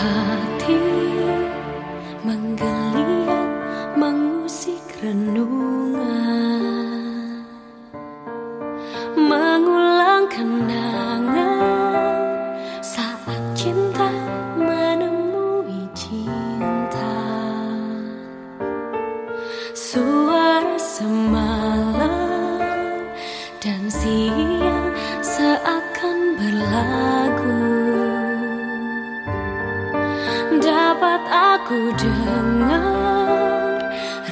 heart. ku dengar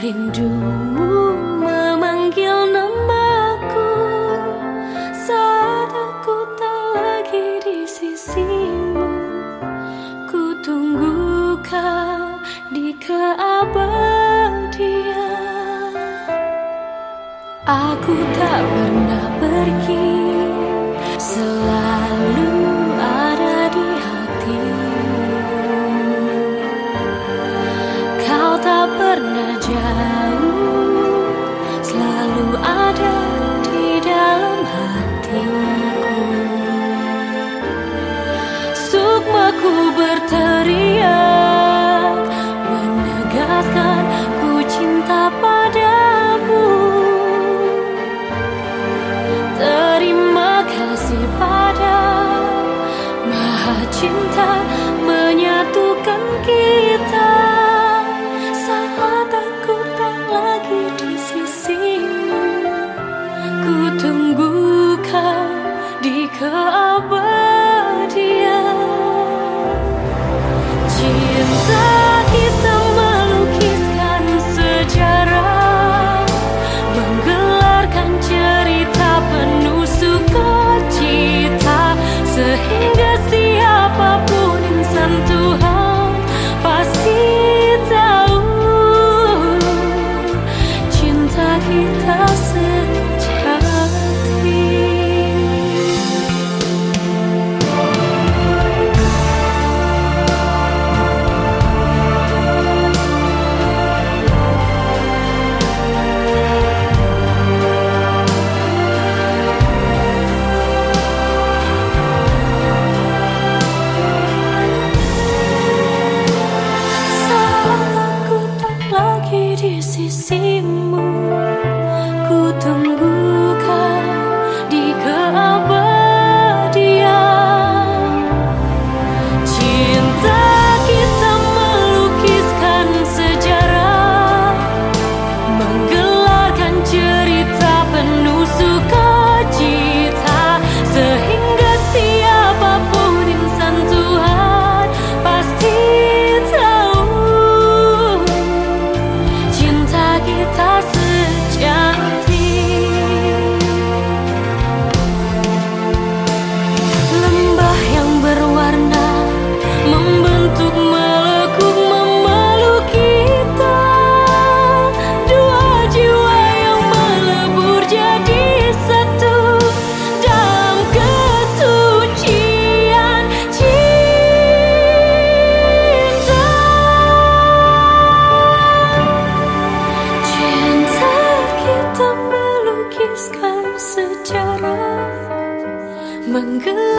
rindumu memanggil namaku. Saat aku tak lagi di sisimu ku tunggu kau di keabadian. Aku tak pernah pernah jauh Selalu ada di dalam hatiku. Sukmaku berteriak Menegaskan keabadian cinta good.